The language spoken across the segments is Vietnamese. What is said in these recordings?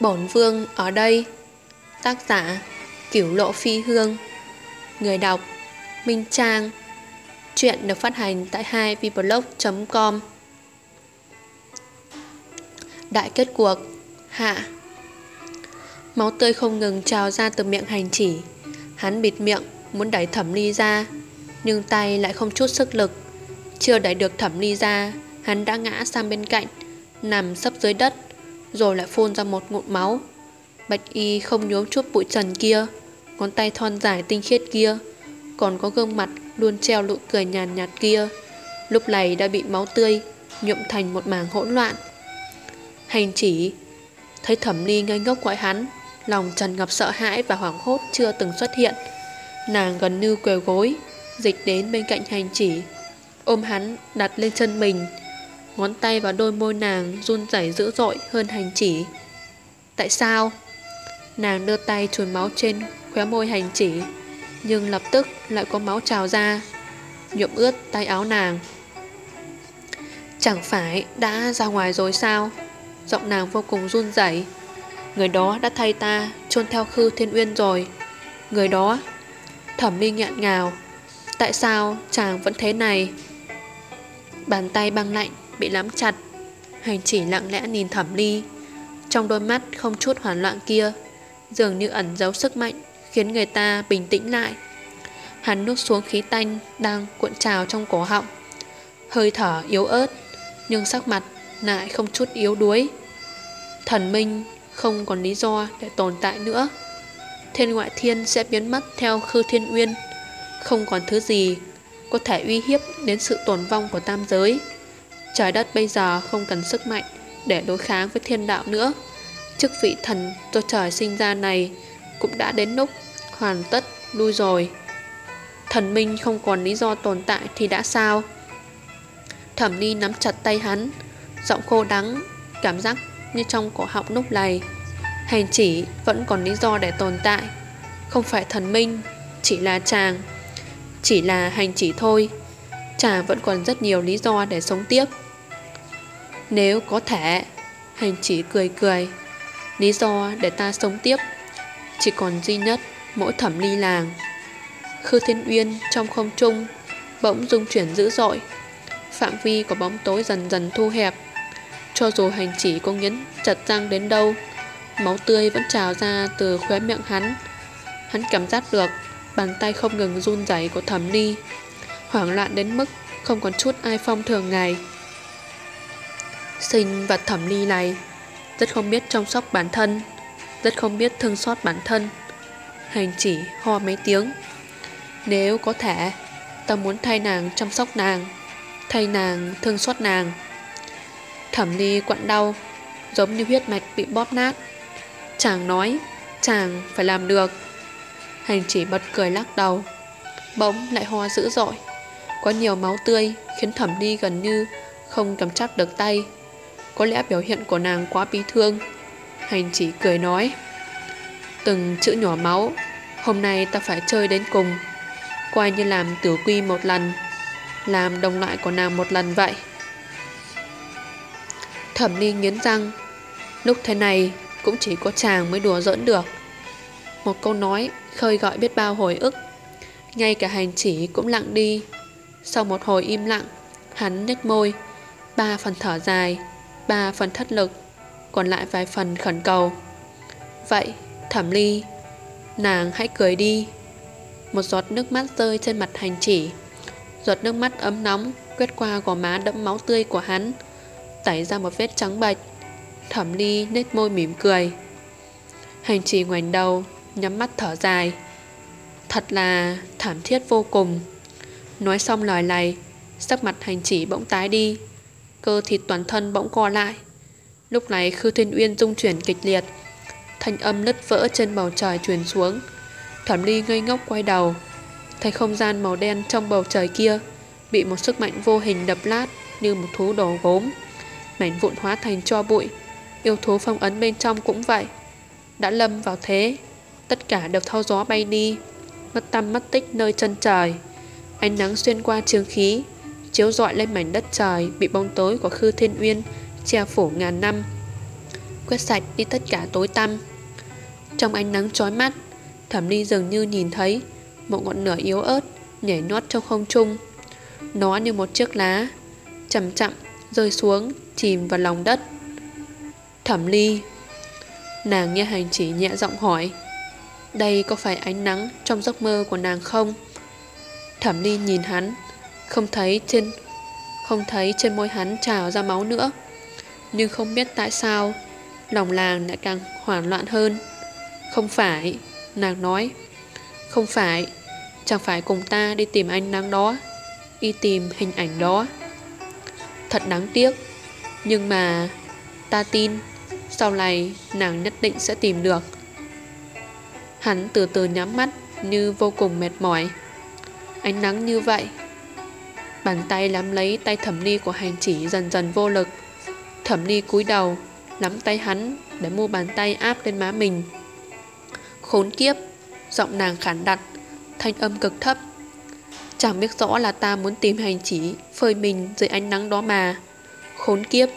Bổn vương ở đây. Tác giả, kiểu lộ phi hương. Người đọc, Minh Trang. Chuyện được phát hành tại 2vblog.com Đại kết cuộc, Hạ. Máu tươi không ngừng trào ra từ miệng hành chỉ. Hắn bịt miệng, Muốn đẩy thẩm ly ra, Nhưng tay lại không chút sức lực. Chưa đẩy được thẩm ly ra, Hắn đã ngã sang bên cạnh, Nằm sấp dưới đất. Rồi lại phun ra một ngụm máu. Bạch y không nhuốm chút bụi trần kia Ngón tay thon dài tinh khiết kia Còn có gương mặt luôn treo nụ cười nhàn nhạt, nhạt kia Lúc này đã bị máu tươi Nhuộm thành một mảng hỗn loạn. Hành chỉ Thấy thẩm ly ngây ngốc gọi hắn Lòng trần ngập sợ hãi và hoảng hốt chưa từng xuất hiện. Nàng gần như quỳ gối Dịch đến bên cạnh hành chỉ Ôm hắn đặt lên chân mình Ngón tay vào đôi môi nàng run rẩy dữ dội hơn hành chỉ. Tại sao? Nàng đưa tay chùi máu trên khóe môi hành chỉ, Nhưng lập tức lại có máu trào ra, Nhuộm ướt tay áo nàng. Chẳng phải đã ra ngoài rồi sao? Giọng nàng vô cùng run rẩy. Người đó đã thay ta chôn theo khư thiên uyên rồi. Người đó, Thẩm mi nghẹn ngào. Tại sao chàng vẫn thế này? Bàn tay băng lạnh Bị nắm chặt. Hành chỉ lặng lẽ nhìn thẩm ly. Trong đôi mắt không chút hoảng loạn kia, Dường như ẩn giấu sức mạnh, Khiến người ta bình tĩnh lại. Hắn nuốt xuống khí tanh Đang cuộn trào trong cổ họng. Hơi thở yếu ớt, Nhưng sắc mặt lại không chút yếu đuối. Thần minh không còn lý do để tồn tại nữa. Thiên ngoại thiên sẽ biến mất theo khư thiên uyên. Không còn thứ gì có thể uy hiếp đến sự tồn vong của tam giới. Trái đất bây giờ không cần sức mạnh để đối kháng với thiên đạo nữa. Chức vị thần do trời sinh ra này cũng đã đến lúc hoàn tất lui rồi. Thần minh không còn lý do tồn tại thì đã sao? Thẩm ni nắm chặt tay hắn, Giọng khô đắng, Cảm giác như trong cổ họng lúc này Hành chỉ vẫn còn lý do để tồn tại. Không phải thần minh, Chỉ là chàng, Chỉ là hành chỉ thôi. Chàng vẫn còn rất nhiều lý do để sống tiếp Nếu có thể, Hành chỉ cười cười. Lý do để ta sống tiếp Chỉ còn duy nhất Mỗi thẩm ly làng. Khư Thiên Uyên trong không trung Bỗng dung chuyển dữ dội. Phạm vi của bóng tối dần dần thu hẹp. Cho dù hành chỉ có nhấn chặt răng đến đâu, Máu tươi vẫn trào ra từ khóe miệng hắn. Hắn cảm giác được Bàn tay không ngừng run rẩy của thẩm ly. Hoảng loạn đến mức Không còn chút ai phong thường ngày. Sinh vật thẩm ly này Rất không biết chăm sóc bản thân, Rất không biết thương xót bản thân, Hành chỉ ho mấy tiếng. Nếu có thể, Ta muốn thay nàng chăm sóc nàng, Thay nàng thương xót nàng. Thẩm ly quặn đau, Giống như huyết mạch bị bóp nát. Chàng nói, Chàng phải làm được. Hành chỉ bật cười lắc đầu, Bỗng lại hoa dữ dội. Có nhiều máu tươi Khiến thẩm ly gần như Không cầm chắc được tay. Có lẽ biểu hiện của nàng quá bi thương. Hành chỉ cười nói, Từng chữ nhỏ máu, Hôm nay ta phải chơi đến cùng. Coi như làm tử quy một lần, Làm đồng loại của nàng một lần vậy. Thẩm ly nghiến răng, Lúc thế này cũng chỉ có chàng mới đùa giỡn được. Một câu nói khơi gọi biết bao hồi ức. Ngay cả hành chỉ cũng lặng đi sau một hồi im lặng, Hắn nhếch môi, Ba phần thở dài, Ba phần thất lực, Còn lại vài phần khẩn cầu. Vậy, thẩm ly, Nàng hãy cười đi. Một giọt nước mắt rơi trên mặt hành chỉ. Giọt nước mắt ấm nóng Quét qua gò má đẫm máu tươi của hắn, Tẩy ra một vết trắng bạch. Thẩm ly nết môi mỉm cười. Hành chỉ ngoảnh đầu, Nhắm mắt thở dài. Thật là thảm thiết vô cùng. Nói xong lời này, Sắc mặt hành chỉ bỗng tái đi, Cơ thịt toàn thân bỗng co lại. Lúc này Khư Thiên Uyên dung chuyển kịch liệt, Thanh âm nứt vỡ trên bầu trời truyền xuống. Thẩm ly ngây ngốc quay đầu, Thấy không gian màu đen trong bầu trời kia Bị một sức mạnh vô hình đập lát Như một thú đồ gốm, Mảnh vụn hóa thành cho bụi. Yêu thú phong ấn bên trong cũng vậy, Đã lâm vào thế, Tất cả đều thao gió bay đi, Mất tâm mất tích nơi chân trời. Ánh nắng xuyên qua trường khí Chiếu rọi lên mảnh đất trời Bị bóng tối của Khư Thiên Uyên Che phủ ngàn năm quét sạch đi tất cả tối tăm. Trong ánh nắng chói mắt, Thẩm Ly dường như nhìn thấy một ngọn lửa yếu ớt nhảy nhót trong không trung. Nó như một chiếc lá, chậm chậm rơi xuống, chìm vào lòng đất. Thẩm Ly Nàng nghe hành chỉ nhẹ giọng hỏi Đây có phải ánh nắng trong giấc mơ của nàng không? Thẩm Ly nhìn hắn, Không thấy trên, Không thấy trên môi hắn trào ra máu nữa. Nhưng không biết tại sao, Lòng làng lại càng hoảng loạn hơn. Không phải, Nàng nói, Không phải, Chẳng phải cùng ta đi tìm anh nắng đó, Đi tìm hình ảnh đó. Thật đáng tiếc, Nhưng mà Ta tin Sau này nàng nhất định sẽ tìm được. Hắn từ từ nhắm mắt Như vô cùng mệt mỏi. Ánh nắng như vậy. Bàn tay nắm lấy tay thẩm ly của hành chỉ dần dần vô lực. Thẩm ly cúi đầu, Nắm tay hắn Để mua bàn tay áp lên má mình. Khốn kiếp, Giọng nàng khản đặt Thanh âm cực thấp. Chẳng biết rõ là ta muốn tìm hành chỉ Phơi mình dưới ánh nắng đó mà. Khốn kiếp,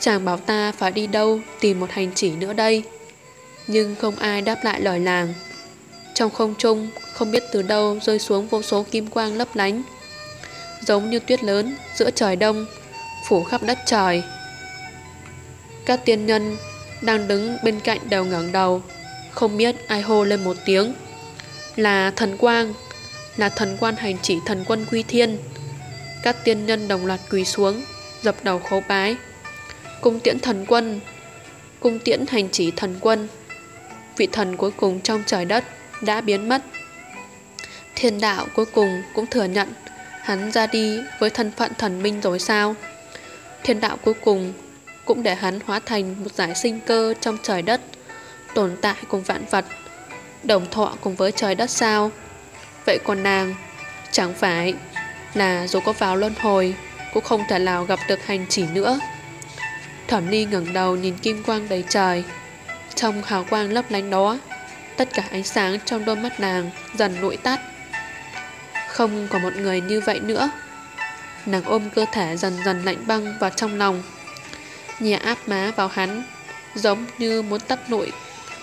Chàng bảo ta phải đi đâu Tìm một hành chỉ nữa đây? Nhưng không ai đáp lại lời làng Trong không trung không biết từ đâu rơi xuống vô số kim quang lấp lánh. Giống như tuyết lớn Giữa trời đông, Phủ khắp đất trời. Các tiên nhân Đang đứng bên cạnh đều ngẩng đầu, Không biết ai hô lên một tiếng. Là thần quang, Là thần quan hành chỉ thần quân quy thiên. Các tiên nhân đồng loạt quỳ xuống, Dập đầu khấu bái. Cung tiễn thần quân, Cung tiễn hành chỉ thần quân. Vị thần cuối cùng trong trời đất Đã biến mất. Thiên đạo cuối cùng cũng thừa nhận Hắn ra đi với thân phận thần minh rồi sao? Thiên đạo cuối cùng Cũng để hắn hóa thành một giải sinh cơ trong trời đất, Tồn tại cùng vạn vật, Đồng thọ cùng với trời đất sao? Vậy còn nàng, Chẳng phải là dù có vào luân hồi Cũng không thể nào gặp được hành chỉ nữa? Thẩm Ly ngẩng đầu nhìn kim quang đầy trời, Trong hào quang lấp lánh đó, Tất cả ánh sáng trong đôi mắt nàng Dần lụi tắt. Không có một người như vậy nữa. Nàng ôm cơ thể dần dần lạnh băng vào trong lòng. Nhẹ áp má vào hắn, Giống như muốn tắt nội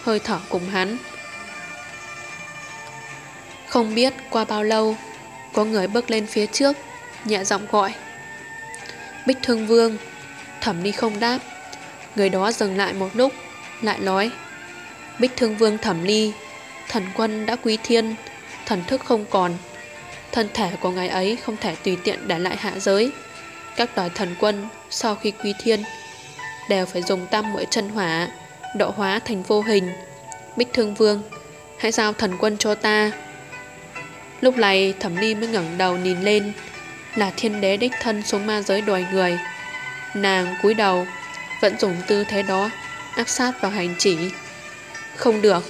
Hơi thở cùng hắn. Không biết qua bao lâu, Có người bước lên phía trước, Nhẹ giọng gọi. Bích Thương Vương, Thẩm Ly không đáp. Người đó dừng lại một lúc, Lại nói. Bích Thương Vương Thẩm Ly Thần quân đã quý thiên, Thần thức không còn. Thân thể của ngài ấy không thể tùy tiện để lại hạ giới. Các đòi thần quân Sau khi quy thiên Đều phải dùng tam mũi chân hỏa, Độ hóa thành vô hình. Bích Thương Vương, Hãy giao thần quân cho ta. Lúc này thẩm ni mới ngẩng đầu nhìn lên, Là thiên đế đích thân xuống ma giới đòi người. Nàng cúi đầu Vẫn dùng tư thế đó Áp sát vào hành chỉ. Không được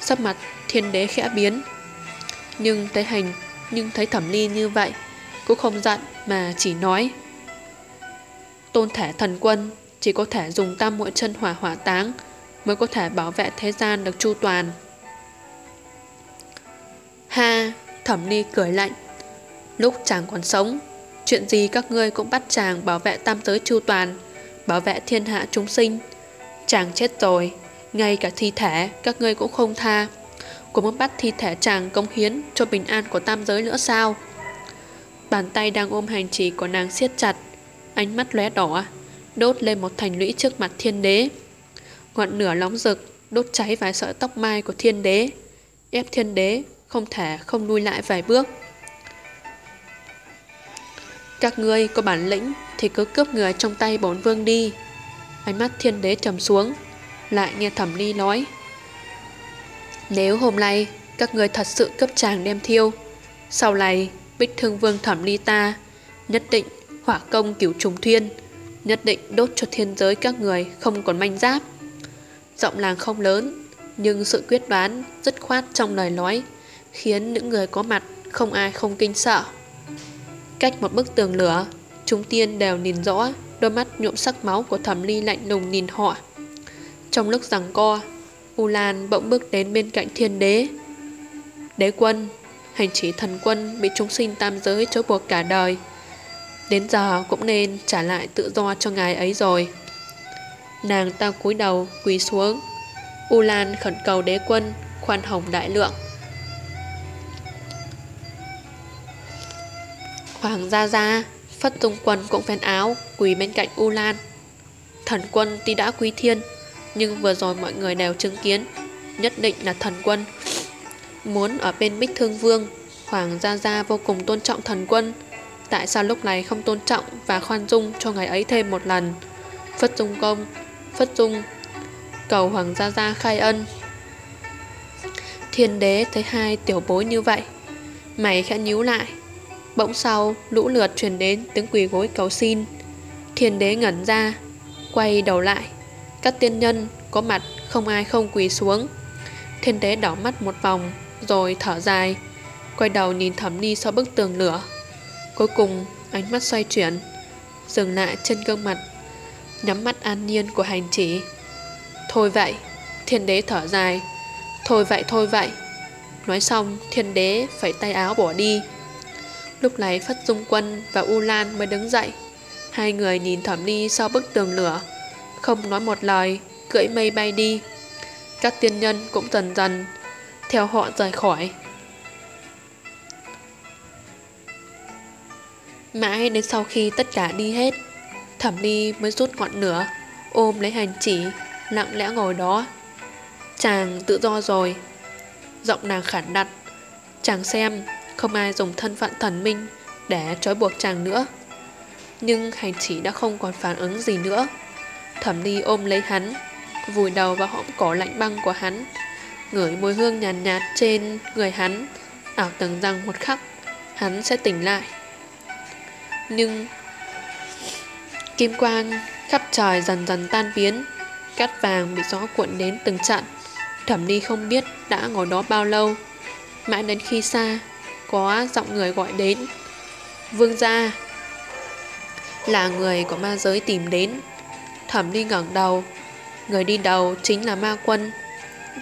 Sắp mặt thiên đế khẽ biến, Nhưng thấy hành nhưng thấy thẩm ly như vậy Cũng không giận mà chỉ nói. Tôn thể thần quân, Chỉ có thể dùng tam muội chân hỏa hỏa táng Mới có thể bảo vệ thế gian được chu toàn. Ha, Thẩm ly cười lạnh. Lúc chàng còn sống, Chuyện gì các ngươi cũng bắt chàng bảo vệ tam giới chu toàn, Bảo vệ thiên hạ chúng sinh. Chàng chết rồi, Ngay cả thi thể các ngươi cũng không tha. Cô muốn bắt thi thể chàng công hiến Cho bình an của tam giới nữa sao? Bàn tay đang ôm hành trì của nàng siết chặt, Ánh mắt lóe đỏ, Đốt lên một thành lũy trước mặt thiên đế. Ngọn nửa nóng rực, Đốt cháy vài sợi tóc mai của thiên đế, Ép thiên đế Không thể không lui lại vài bước. Các ngươi có bản lĩnh Thì cứ cướp người trong tay bổn vương đi. Ánh mắt thiên đế trầm xuống, Lại nghe thẩm ly nói nếu hôm nay Các người thật sự cấp chàng đem thiêu Sau này Bích thương vương thẩm ly ta Nhất định hỏa công cửu trùng thiên, Nhất định đốt cho thiên giới các người Không còn manh giáp. Giọng làng không lớn Nhưng sự quyết đoán dứt khoát trong lời nói Khiến những người có mặt Không ai không kinh sợ. Cách một bức tường lửa Chúng tiên đều nhìn rõ Đôi mắt nhuộm sắc máu của thẩm ly lạnh lùng nhìn họ. Trong lúc rằng co U Lan bỗng bước đến bên cạnh thiên đế. Đế quân, Hành chỉ thần quân bị chúng sinh tam giới trói buộc cả đời. Đến giờ cũng nên trả lại tự do cho ngài ấy rồi. Nàng ta cúi đầu quỳ xuống. U Lan khẩn cầu đế quân khoan hồng đại lượng. Hoàng gia gia, Phất tung quân cũng vén áo, Quỳ bên cạnh U Lan. Thần quân tuy đã quý thiên nhưng vừa rồi mọi người đều chứng kiến, Nhất định là thần quân. Muốn ở bên Bích Thương Vương, Hoàng gia gia vô cùng tôn trọng thần quân. Tại sao lúc này không tôn trọng Và khoan dung cho ngày ấy thêm một lần? Phất dung công, Phất dung, Cầu Hoàng gia gia khai ân. Thiên đế thấy hai tiểu bối như vậy, Mày khẽ nhíu lại. Bỗng sau, lũ lượt truyền đến tiếng quỳ gối cầu xin. Thiên đế ngẩn ra, Quay đầu lại. Các tiên nhân có mặt, không ai không quỳ xuống. Thiên đế đảo mắt một vòng, Rồi thở dài, Quay đầu nhìn thẩm ni sau bức tường lửa. Cuối cùng, ánh mắt xoay chuyển, Dừng lại trên gương mặt, Nhắm mắt an nhiên của hành chỉ. Thôi vậy, Thiên đế thở dài. Thôi vậy thôi vậy. Nói xong, thiên đế phải tay áo bỏ đi. Lúc này Phất Dung Quân và U Lan mới đứng dậy. Hai người nhìn thẩm ly sau bức tường lửa. Không nói một lời, Cưỡi mây bay đi. Các tiên nhân cũng dần dần Theo họ rời khỏi. Mãi đến sau khi tất cả đi hết, Thẩm ly mới rút ngọn lửa, Ôm lấy hành chỉ, Lặng lẽ ngồi đó. Chàng tự do rồi. Giọng nàng khản đặt, Chàng xem, không ai dùng thân phận thần minh Để trói buộc chàng nữa. Nhưng hành chỉ đã không còn phản ứng gì nữa. Thẩm ly ôm lấy hắn. Vùi đầu vào hõm cổ lạnh băng của hắn Ngửi mùi hương nhàn nhạt, nhạt trên người hắn Ảo tưởng rằng một khắc Hắn sẽ tỉnh lại. Nhưng Kim quang khắp trời dần dần tan biến Cát vàng bị gió cuộn đến từng trận Thẩm ly không biết đã ngồi đó bao lâu Mãi đến khi xa Có giọng người gọi đến. Vương gia Là người của ma giới tìm đến. Thẩm ly ngẩng đầu. Người đi đầu chính là ma quân.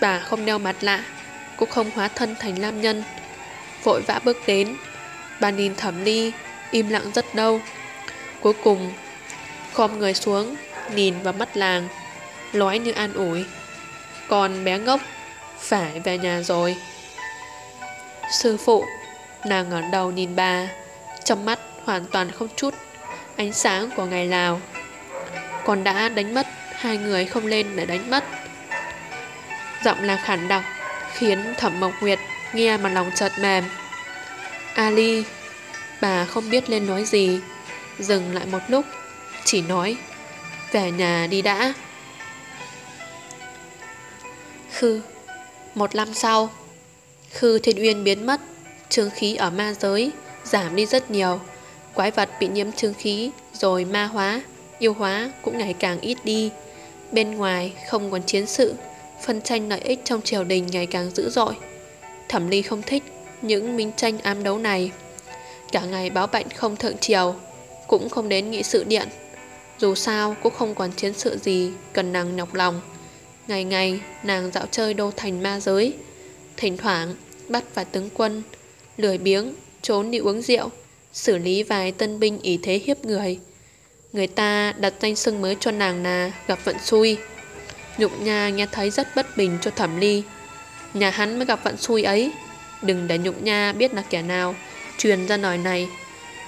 Bà không đeo mặt lạ, Cũng không hóa thân thành lam nhân. Vội vã bước đến. Bà nhìn thẩm ly, Im lặng rất lâu. Cuối cùng, Khom người xuống, Nhìn vào mắt làng, Lói như an ủi. Còn bé ngốc, Phải về nhà rồi. Sư phụ, Nàng ngẩng đầu nhìn bà, Trong mắt hoàn toàn không chút Ánh sáng của ngày Lào còn đã đánh mất, Hai người không lên để đánh mất. Giọng là khản đặc Khiến thẩm mộc nguyệt Nghe mà lòng chợt mềm. Ali, Bà không biết lên nói gì. Dừng lại một lúc, Chỉ nói, Về nhà đi đã. Khư, Một năm sau, Khư Thiên Uyên biến mất, Trương khí ở ma giới, Giảm đi rất nhiều. Quái vật bị nhiễm trương khí Rồi ma hóa. Yêu hóa cũng ngày càng ít đi. Bên ngoài không còn chiến sự, Phân tranh lợi ích trong triều đình ngày càng dữ dội. Thẩm Ly không thích Những minh tranh ám đấu này. Cả ngày báo bệnh không thượng triều, Cũng không đến nghị sự điện. Dù sao cũng không còn chiến sự gì Cần nàng nhọc lòng. Ngày ngày nàng dạo chơi đô thành ma giới, Thỉnh thoảng bắt vài tướng quân, Lười biếng, Trốn đi uống rượu, Xử lý vài tân binh ý thế hiếp người. Người ta đặt danh xưng mới cho nàng là Gặp vận xui. Nhục nha nghe thấy rất bất bình cho thẩm ly. Nhà hắn mới gặp vận xui ấy. Đừng để nhục nha biết là kẻ nào. Truyền ra lời này.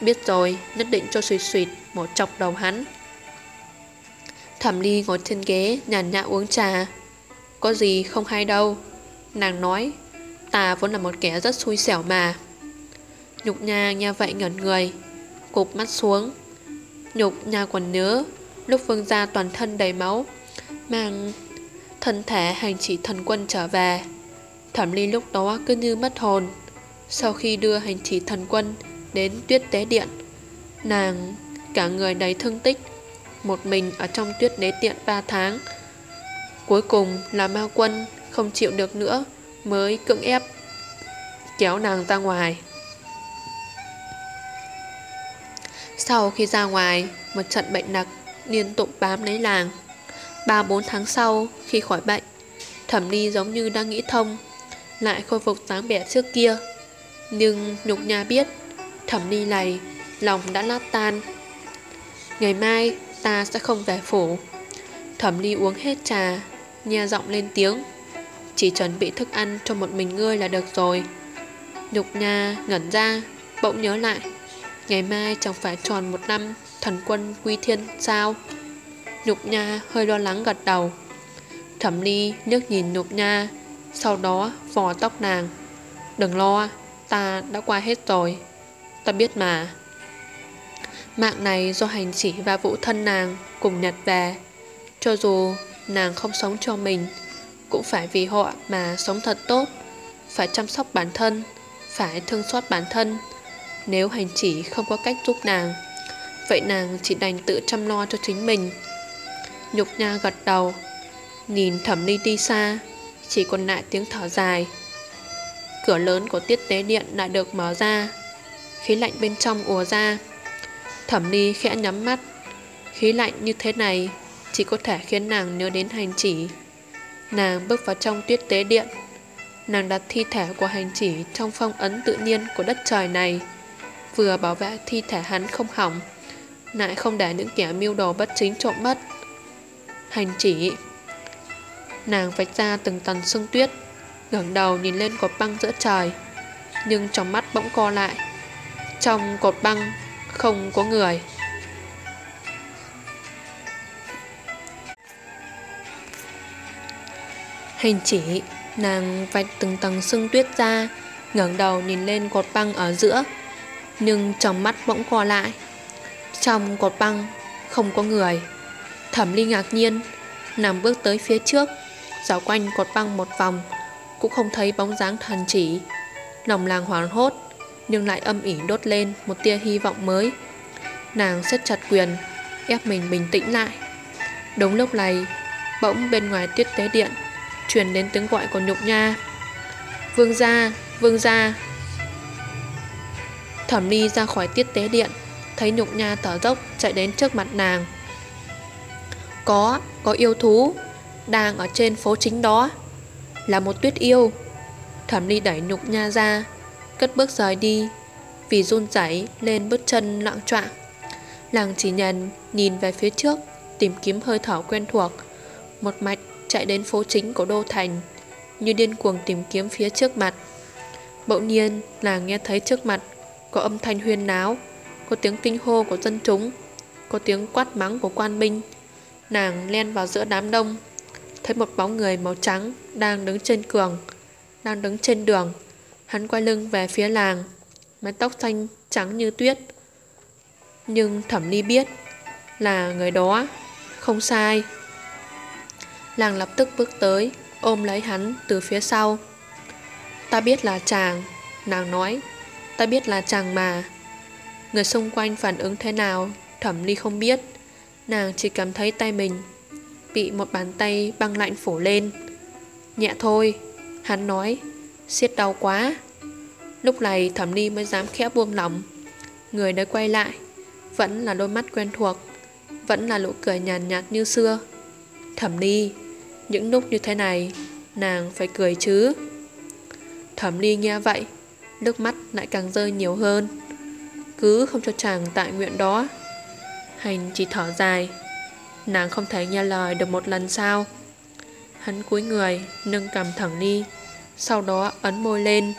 Biết rồi, nhất định cho suy suyệt Một chọc đầu hắn. Thẩm ly ngồi trên ghế, nhàn nhã uống trà. Có gì không hay đâu. Nàng nói, Ta vốn là một kẻ rất xui xẻo mà. Nhục nha nghe vậy ngẩn người, Cụp mắt xuống. Nhục nhà quần nhớ Lúc vương gia toàn thân đầy máu, Mang thân thể hành chỉ thần quân trở về Thẩm ly lúc đó cứ như mất hồn Sau khi đưa hành chỉ thần quân Đến tuyết tế điện, Nàng cả người đầy thương tích, một mình ở trong tuyết đế tiện 3 tháng. Cuối cùng là ma quân không chịu được nữa, mới cưỡng ép kéo nàng ra ngoài. Sau khi ra ngoài, một trận bệnh nặng liên tục bám lấy làng. Ba bốn tháng sau, khi khỏi bệnh, thẩm ly giống như đang nghĩ thông, lại khôi phục dáng vẻ trước kia. Nhưng nhục nhà biết, thẩm ly này, lòng đã lát tan. Ngày mai, ta sẽ không về phủ. Thẩm ly uống hết trà nhà giọng lên tiếng Chỉ chuẩn bị thức ăn cho một mình ngươi là được rồi Nhục nha ngẩn ra Bỗng nhớ lại Ngày mai chẳng phải tròn một năm, Thần quân quy thiên sao? Nhục nha hơi lo lắng gật đầu. Thẩm ly nước nhìn nhục nha, Sau đó vò tóc nàng. Đừng lo, Ta đã qua hết rồi. Ta biết mà. Mạng này do hành chỉ và vũ thân nàng Cùng nhặt về. Cho dù nàng không sống cho mình, Cũng phải vì họ mà sống thật tốt. Phải chăm sóc bản thân, Phải thương xót bản thân. Nếu hành chỉ không có cách giúp nàng. Vậy nàng chỉ đành tự chăm lo cho chính mình. Nhục nha gật đầu, Nhìn thẩm ly đi xa, Chỉ còn lại tiếng thở dài. Cửa lớn của tiết tế điện đã được mở ra, Khí lạnh bên trong ùa ra. Thẩm ly khẽ nhắm mắt. Khí lạnh như thế này Chỉ có thể khiến nàng nhớ đến hành chỉ. Nàng bước vào trong tuyết tế điện. Nàng đặt thi thể của hành chỉ Trong phong ấn tự nhiên của đất trời này. Vừa bảo vệ thi thể hắn không hỏng, Lại không để những kẻ mưu đồ bất chính trộm mất. Hành chỉ, Nàng vạch ra từng tầng sương tuyết, ngẩng đầu nhìn lên cột băng giữa trời, Nhưng trong mắt bỗng co lại. Trong cột băng không có người. Hành chỉ, Nàng vạch từng tầng sương tuyết ra, ngẩng đầu nhìn lên cột băng ở giữa. Nhưng trong mắt bỗng co lại. Trong cột băng Không có người. Thẩm ly ngạc nhiên Nằm bước tới phía trước Dạo quanh cột băng một vòng Cũng không thấy bóng dáng thần chỉ. Lòng làng hoảng hốt Nhưng lại âm ỉ đốt lên một tia hy vọng mới. Nàng siết chặt quyền Ép mình bình tĩnh lại. Đúng lúc này Bỗng bên ngoài tuyết tế điện Truyền đến tiếng gọi của nhục nha. Vương gia, vương gia! Thẩm ly ra khỏi tiết tế điện Thấy nhục nha thở dốc chạy đến trước mặt nàng. Có, có yêu thú Đang ở trên phố chính đó Là một tuyết yêu. Thẩm ly đẩy nhục nha ra Cất bước rời đi Vì run rẩy lên bước chân loạn trọng Làng chỉ nhận nhìn về phía trước Tìm kiếm hơi thở quen thuộc. Một mạch chạy đến phố chính của đô thành Như điên cuồng tìm kiếm phía trước mặt. Bỗng nhiên là nghe thấy trước mặt có âm thanh huyên náo, Có tiếng kinh hô của dân chúng, Có tiếng quát mắng của quan binh Nàng len vào giữa đám đông, Thấy một bóng người màu trắng Đang đứng trên cường, Đang đứng trên đường. Hắn quay lưng về phía làng, Mái tóc xanh trắng như tuyết. Nhưng thẩm ly biết Là người đó Không sai. Làng lập tức bước tới, Ôm lấy hắn từ phía sau. Ta biết là chàng, Nàng nói. Ta biết là chàng mà. Người xung quanh phản ứng thế nào Thẩm ly không biết. Nàng chỉ cảm thấy tay mình Bị một bàn tay băng lạnh phủ lên. Nhẹ thôi Hắn nói siết đau quá. Lúc này thẩm ly mới dám khẽ buông lỏng. Người đã quay lại Vẫn là đôi mắt quen thuộc Vẫn là nụ cười nhàn nhạt, nhạt như xưa. Thẩm ly Những lúc như thế này Nàng phải cười chứ? Thẩm ly nghe vậy Nước mắt lại càng rơi nhiều hơn. Cứ không cho chàng tại nguyện đó. Hành chỉ thở dài. Nàng không thể nghe lời được một lần sao Hắn cúi người, Nâng cầm thẳng ly Sau đó ấn môi lên.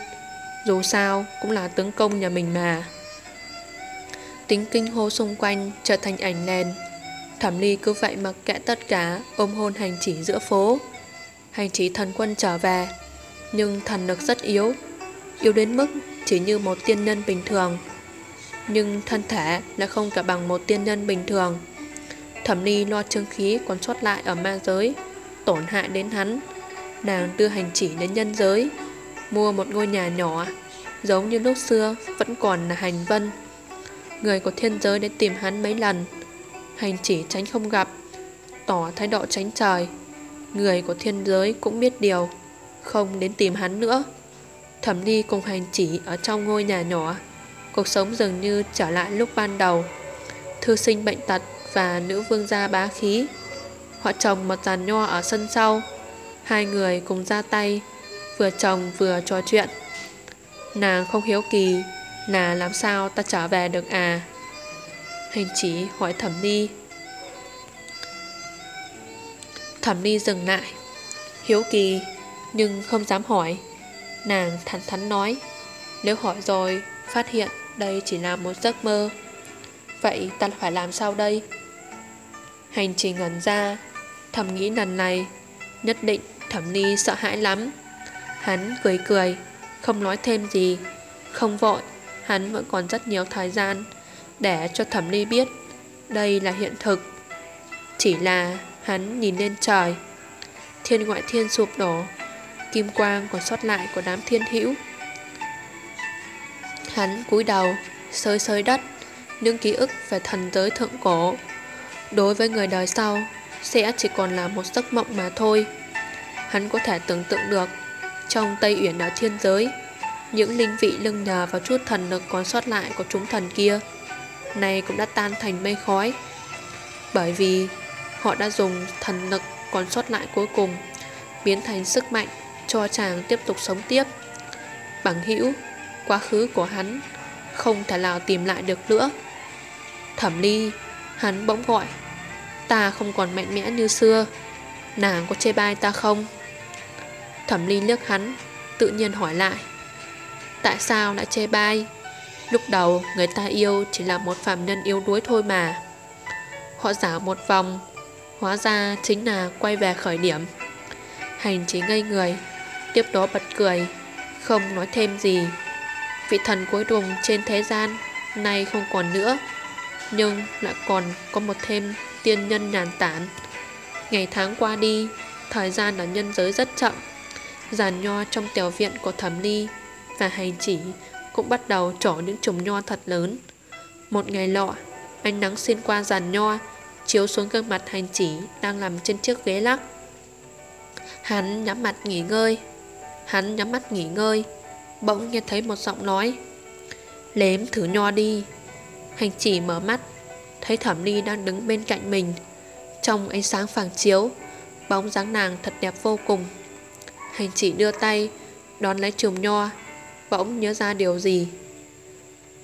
Dù sao cũng là tướng công nhà mình mà. Tính kinh hô xung quanh Trở thành ảnh nền Thẩm ly cứ vậy mặc kệ tất cả, Ôm hôn hành chỉ giữa phố. Hành chỉ thần quân trở về, Nhưng thần lực rất yếu. Yếu đến mức chỉ như một tiên nhân bình thường. Nhưng thân thể lại không cả bằng một tiên nhân bình thường. Thẩm Ni lo chương khí còn sót lại ở ma giới, Tổn hại đến hắn. Nàng đưa hành chỉ đến nhân giới, Mua một ngôi nhà nhỏ, Giống như lúc xưa, Vẫn còn là hành vân. Người của thiên giới đến tìm hắn mấy lần. Hành chỉ tránh không gặp, Tỏ thái độ tránh trời. Người của thiên giới cũng biết điều, Không đến tìm hắn nữa. Thẩm ly cùng hành chỉ ở trong ngôi nhà nhỏ. Cuộc sống dường như trở lại lúc ban đầu. Thư sinh bệnh tật và nữ vương gia bá khí. Họ trồng một giàn nho ở sân sau. Hai người cùng ra tay, Vừa trồng vừa trò chuyện. Nàng không hiếu kỳ Là làm sao ta trở về được à? Hành chỉ hỏi thẩm ni Thẩm Ly dừng lại. Hiếu kỳ, Nhưng không dám hỏi. Nàng thẳng thắn nói, Nếu hỏi rồi, Phát hiện đây chỉ là một giấc mơ. Vậy ta phải làm sao đây? Hành trình ngẩn ra, Thầm nghĩ lần này, Nhất định thẩm ni sợ hãi lắm. Hắn cười cười, Không nói thêm gì. Không vội, Hắn vẫn còn rất nhiều thời gian Để cho thẩm ni biết Đây là hiện thực. Chỉ là hắn nhìn lên trời, Thiên ngoại thiên sụp đổ. Kim quang còn sót lại của đám thiên hữu. Hắn cúi đầu Sơi sơi đất Những ký ức về thần giới thượng cổ. Đối với người đời sau, Sẽ chỉ còn là một giấc mộng mà thôi. Hắn có thể tưởng tượng được, Trong Tây Uyển ở thiên giới, Những linh vị lưng nhờ vào chút thần lực còn sót lại của chúng thần kia Này cũng đã tan thành mây khói. Bởi vì Họ đã dùng thần lực còn sót lại cuối cùng, Biến thành sức mạnh cho chàng tiếp tục sống tiếp. Bằng hữu, Quá khứ của hắn Không thể nào tìm lại được nữa. Thẩm ly, Hắn bỗng gọi, Ta không còn mạnh mẽ như xưa, Nàng có chê bai ta không? Thẩm ly liếc hắn, Tự nhiên hỏi lại, Tại sao lại chê bai? Lúc đầu người ta yêu chỉ là một phàm nhân yếu đuối thôi mà. Họ giả một vòng, Hóa ra chính là quay về khởi điểm. Hành chỉ ngây người Tiếp đó bật cười, Không nói thêm gì. Vị thần cuối cùng trên thế gian Nay không còn nữa, Nhưng lại còn có một thêm tiên nhân nhàn tản. Ngày tháng qua đi, Thời gian ở nhân giới rất chậm. Giàn nho trong tiểu viện của thẩm ly Và hành chỉ Cũng bắt đầu trổ những chùm nho thật lớn. Một ngày lọ, Ánh nắng xuyên qua giàn nho, Chiếu xuống gương mặt hành chỉ Đang nằm trên chiếc ghế lắc. Hắn nhắm mặt nghỉ ngơi Hắn nhắm mắt nghỉ ngơi. Bỗng nghe thấy một giọng nói. Lếm, thử nho đi. Hành chỉ mở mắt, Thấy thẩm ly đang đứng bên cạnh mình. Trong ánh sáng phẳng chiếu, Bóng dáng nàng thật đẹp vô cùng. Hành chỉ đưa tay, Đón lấy chùm nho, Bỗng nhớ ra điều gì.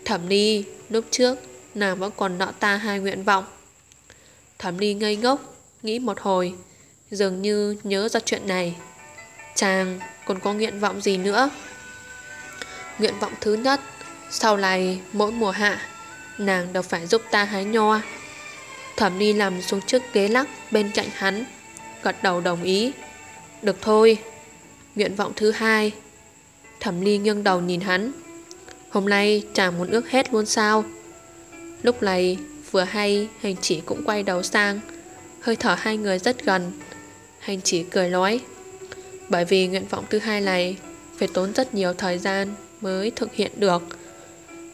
Thẩm ly, lúc trước, Nàng vẫn còn nợ ta hai nguyện vọng. Thẩm ly ngây ngốc, Nghĩ một hồi, Dường như nhớ ra chuyện này. Chàng còn có nguyện vọng gì nữa? Nguyện vọng thứ nhất, Sau này mỗi mùa hạ, Nàng đều phải giúp ta hái nho. Thẩm ly nằm xuống trước ghế lắc Bên cạnh hắn, Gật đầu đồng ý. Được thôi. Nguyện vọng thứ hai. Thẩm ly nghiêng đầu nhìn hắn. Hôm nay chàng muốn ước hết luôn sao? Lúc này, vừa hay, hành chỉ cũng quay đầu sang. Hơi thở hai người rất gần. Hành chỉ cười nói. Bởi vì nguyện vọng thứ hai này Phải tốn rất nhiều thời gian Mới thực hiện được.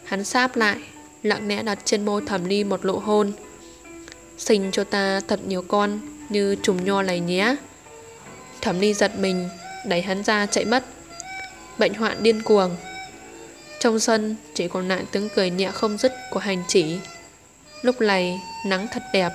Hắn sáp lại, Lặng lẽ đặt trên môi thẩm ly một lộ hôn. Sinh cho ta thật nhiều con Như trùng nho này nhé Thẩm ly giật mình, Đẩy hắn ra chạy mất. Bệnh hoạn điên cuồng. Trong sân, chỉ còn lại tiếng cười nhẹ không dứt của hành chỉ. Lúc này, nắng thật đẹp.